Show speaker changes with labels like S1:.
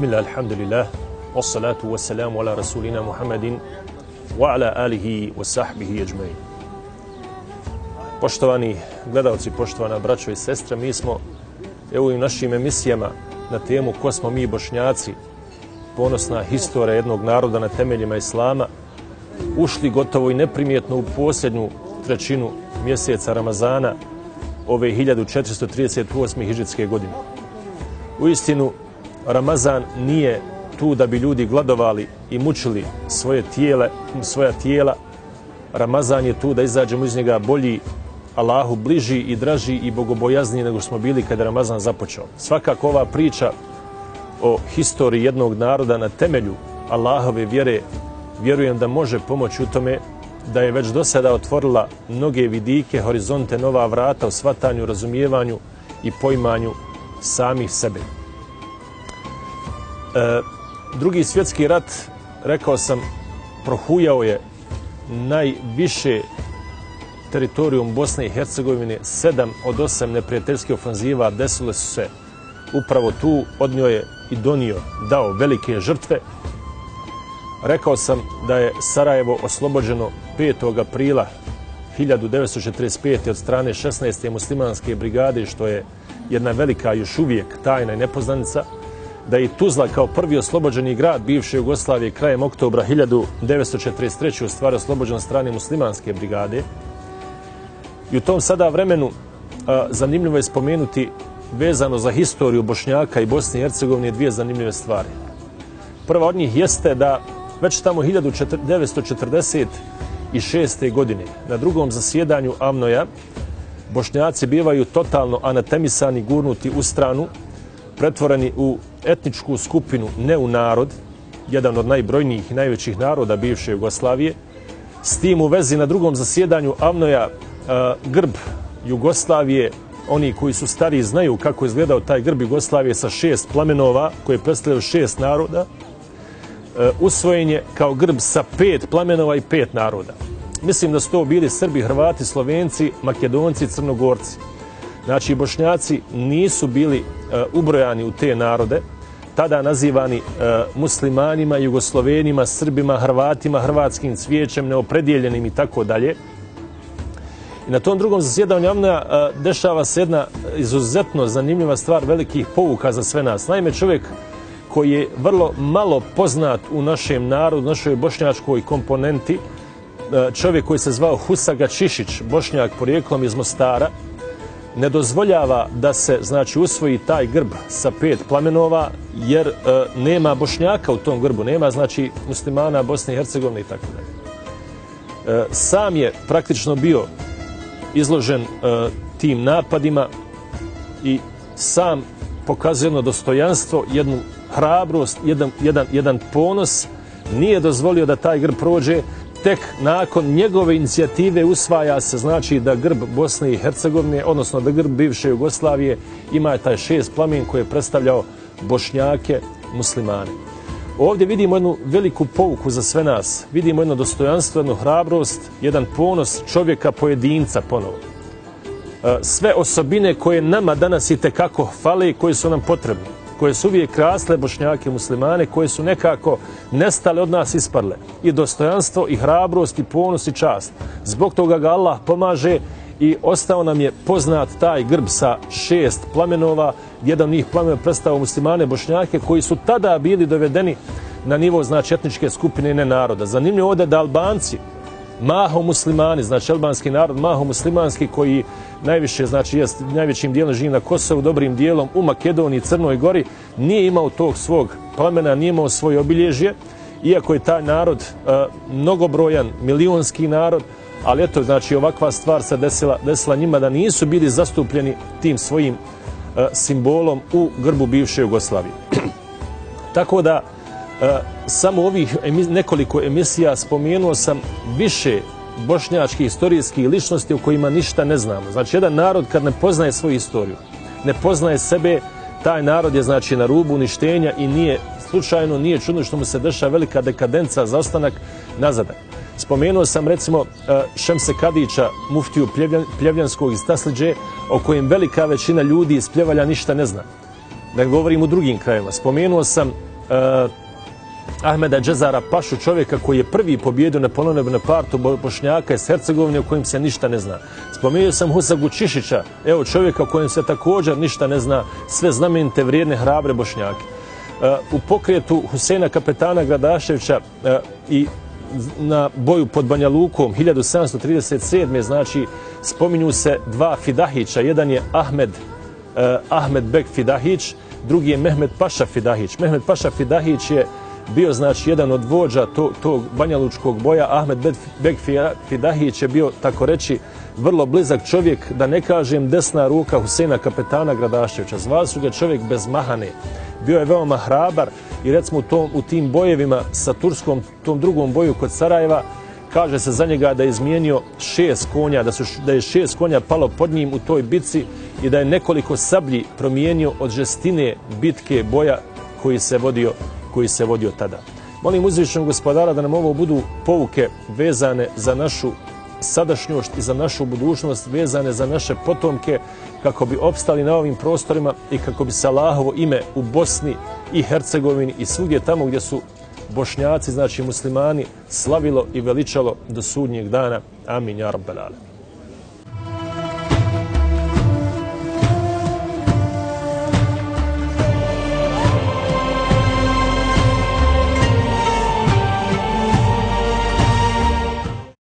S1: Bismillah, alhamdulillah, wassalatu wassalamu ala rasulina Muhammedin wa ala alihi wa sahbihi ajmain. Poštovani gledalci, poštovana braćo i sestre, mi smo evo u našim emisijama na temu ko smo mi bošnjaci, ponosna historija jednog naroda na temeljima Islama, ušli gotovo i neprimjetno u posljednju trećinu mjeseca Ramazana ove 1438. hiđetske godine. U istinu, Ramazan nije tu da bi ljudi gladovali i mučili svoje tijele, svoja tijela. Ramazan je tu da izađemo iz njega bolji, Allahu bliži i draži i bogobojazniji nego smo bili kada Ramazan započeo. Svakako ova priča o historiji jednog naroda na temelju Allahove vjere vjerujem da može pomoći u tome da je već do sada otvorila mnoge vidike, horizonte, nova vrata u svatanju, razumijevanju i poimanju samih sebe. E, drugi svjetski rat, rekao sam, prohujao je najviše teritorijum Bosne i Hercegovine, sedam od osam neprijateljskih ofanziva desile su se upravo tu, od je i donio, dao velike žrtve. Rekao sam da je Sarajevo oslobođeno 5. aprila 1945. od strane 16. muslimanske brigade, što je jedna velika još uvijek tajna i nepoznanica, da je Tuzla kao prvi oslobođeni grad bivše Jugoslavije krajem oktobra 1943. u stvari oslobođen strane muslimanske brigade. I u tom sada vremenu a, zanimljivo je spomenuti vezano za historiju Bošnjaka i Bosne i Hercegovine dvije zanimljive stvari. Prva od njih jeste da već tamo 1946. godine na drugom zasjedanju Amnoja Bošnjaci bivaju totalno anatemisani, gurnuti u stranu, pretvoreni u etničku skupinu, ne u narod, jedan od najbrojnijih i najvećih naroda bivše Jugoslavije. S tim u vezi na drugom zasjedanju Avnoja e, grb Jugoslavije, oni koji su stari znaju kako je izgledao taj grb Jugoslavije sa šest plamenova koje predstavljaju šest naroda, e, usvojen je kao grb sa pet plamenova i pet naroda. Mislim da su to bili Srbi, Hrvati, Slovenci, Makedonci, Crnogorci. Znači, Bošnjaci nisu bili e, ubrojani u te narode, tada nazivani e, muslimanima, jugoslovenima, srbima, hrvatima, hrvatskim cvijećem, neopredjeljenim i tako dalje. I na tom drugom zasjedanju javna e, dešava se jedna izuzetno zanimljiva stvar velikih povuka za sve nas. Naime, čovjek koji je vrlo malo poznat u našem narodu, našoj bošnjačkoj komponenti, čovjek koji se zvao Husaga Čišić, bošnjak porijeklom iz Mostara, ne dozvoljava da se znači usvoji taj grb sa pet plamenova jer e, nema bošnjaka u tom grbu, nema znači muslimana Bosne i Hercegovine i tako dalje. E, sam je praktično bio izložen e, tim napadima i sam pokazuje jedno dostojanstvo, jednu hrabrost, jedan, jedan, jedan ponos, nije dozvolio da taj grb prođe, tek nakon njegove inicijative usvaja se znači da grb Bosne i Hercegovine, odnosno da grb bivše Jugoslavije ima taj šest plamen koji je predstavljao bošnjake muslimane. Ovdje vidimo jednu veliku pouku za sve nas. Vidimo jedno dostojanstvo, jednu hrabrost, jedan ponos čovjeka pojedinca ponovo. E, sve osobine koje nama danas i tekako fale i koje su nam potrebne koje su uvijek krasle bošnjake muslimane, koje su nekako nestale od nas isparle. I dostojanstvo, i hrabrost, i ponos, i čast. Zbog toga ga Allah pomaže i ostao nam je poznat taj grb sa šest plamenova. Jedan od njih plamenova predstavao muslimane bošnjake koji su tada bili dovedeni na nivo znači etničke skupine ne naroda. Zanimljivo ovdje da Albanci, maho muslimani, znači albanski narod, maho muslimanski koji najviše, znači jest najvećim dijelom živi na Kosovu, dobrim dijelom u Makedoniji, Crnoj Gori, nije imao tog svog plemena, nije imao svoje obilježje, iako je taj narod e, mnogobrojan, milionski narod, ali eto, znači ovakva stvar se desila, desila njima da nisu bili zastupljeni tim svojim e, simbolom u grbu bivše Jugoslavije. Tako da, E, samo ovih nekoliko emisija spomenuo sam više bošnjačkih istorijskih ličnosti o kojima ništa ne znamo. Znači, jedan narod kad ne poznaje svoju istoriju, ne poznaje sebe, taj narod je znači na rubu uništenja i nije slučajno, nije čudno što mu se deša velika dekadenca za ostanak nazadak. Spomenuo sam recimo e, Šemse Kadića, muftiju Pljevljanskog iz Tasliđe, o kojem velika većina ljudi iz Pljevalja ništa ne zna. da govorim u drugim krajevima. Spomenuo sam uh, Ahmeda Džezara Pašu, čovjeka koji je prvi pobjedio na ponovne partu Bošnjaka iz Hercegovine o kojim se ništa ne zna. Spomenuo sam Husagu Čišića, evo čovjeka kojem se također ništa ne zna, sve znamenite vrijedne, hrabre Bošnjake. Uh, u pokretu Husena kapetana Gradaševića uh, i na boju pod Banja Lukom 1737. znači spominju se dva Fidahića. Jedan je Ahmed, uh, Ahmed Bek Fidahić, drugi je Mehmed Paša Fidahić. Mehmed Paša Fidahić je bio znači jedan od vođa tog, tog banjalučkog boja. Ahmed Bek Fidahić je bio, tako reći, vrlo blizak čovjek, da ne kažem desna ruka Husena kapetana Gradaševića. Zvali su ga čovjek bez mahane. Bio je veoma hrabar i recimo u, tom, u tim bojevima sa Turskom, tom drugom boju kod Sarajeva, kaže se za njega da je izmijenio šest konja, da, su, da je šest konja palo pod njim u toj bitci i da je nekoliko sablji promijenio od žestine bitke boja koji se vodio, koji se vodio tada. Molim uzvišenog gospodara da nam ovo budu pouke vezane za našu sadašnjost i za našu budućnost, vezane za naše potomke, kako bi opstali na ovim prostorima i kako bi se Allahovo ime u Bosni i Hercegovini i svugdje tamo gdje su bošnjaci, znači muslimani, slavilo i veličalo do sudnjeg dana. Amin, ja rabbel